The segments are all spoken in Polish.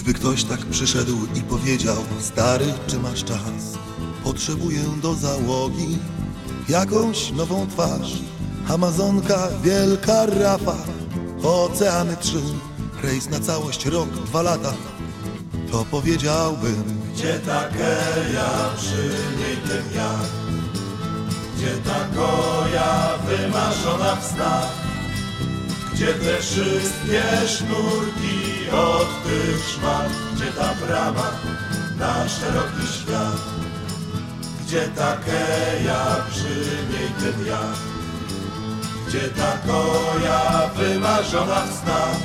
Gdyby ktoś tak przyszedł i powiedział Stary, czy masz czas? Potrzebuję do załogi Jakąś nową twarz. Amazonka, wielka rafa Oceany trzy. Rejs na całość, rok, dwa lata. To powiedziałbym. Gdzie ta keja, przy niej ten jak Gdzie ta koja wymarzona w snach Gdzie te wszystkie sznurki od tych szmat? Gdzie ta brama na szeroki świat? Gdzie ta keja, przy niej ten Gdzie ta koja wymarzona w snach?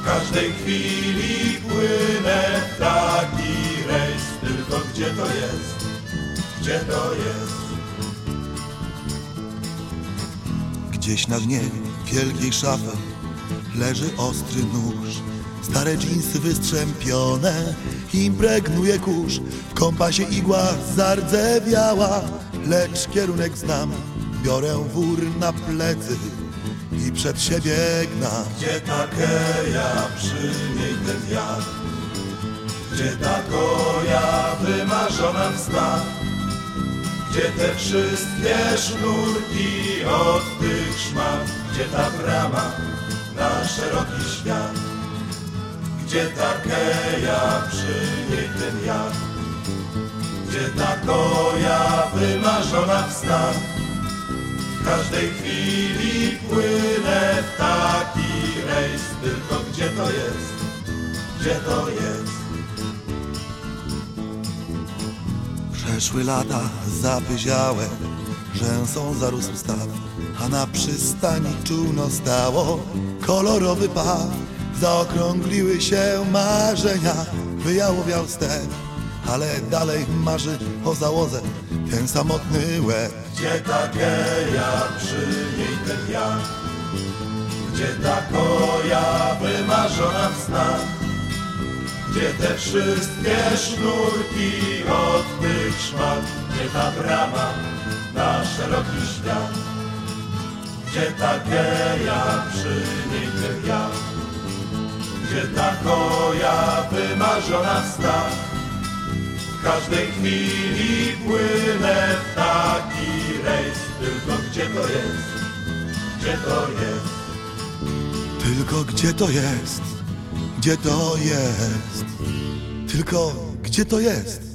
W każdej chwili płynę taki rejs. Tylko gdzie to jest? Gdzie to jest? Gdzieś na dnie wielkiej szafy leży ostry nóż. Stare dżinsy wystrzępione, impregnuje kurz. W kompasie igła zardzewiała, lecz kierunek znam. Biorę wór na plecy i przed siebie gnam. Gdzie ta keja, przy niej ten wiatr? Gdzie ta koja wymarzona w? Gdzie te wszystkie sznurki od tych szmat? Gdzie ta brama na szeroki świat? Gdzie ta keja, przy niej ten wiatr? Gdzie ta koja wymarzona w snach? W każdej chwili płynę w taki rejs Tylko gdzie to jest? Gdzie to jest? Przeszły lata zapyziałe, rzęsą zarósł staw, a na przystani czółno stało kolorowy paw. Zaokrągliły się marzenia, wyjałowiał step, ale dalej marzy o załodze ten samotny łeb. Gdzie ta geja, przy niej ten ja? Gdzie ta koja wymarzona w snach? Gdzie te wszystkie sznurki od tych szmat? Gdzie ta brama na szeroki świat? Gdzie ta geja, przy niej ja? Gdzie ta koja wymarzona w? W każdej chwili płynę w taki rejs Tylko gdzie to jest? Gdzie to jest? Tylko gdzie to jest? Gdzie to jest? Tylko gdzie to jest?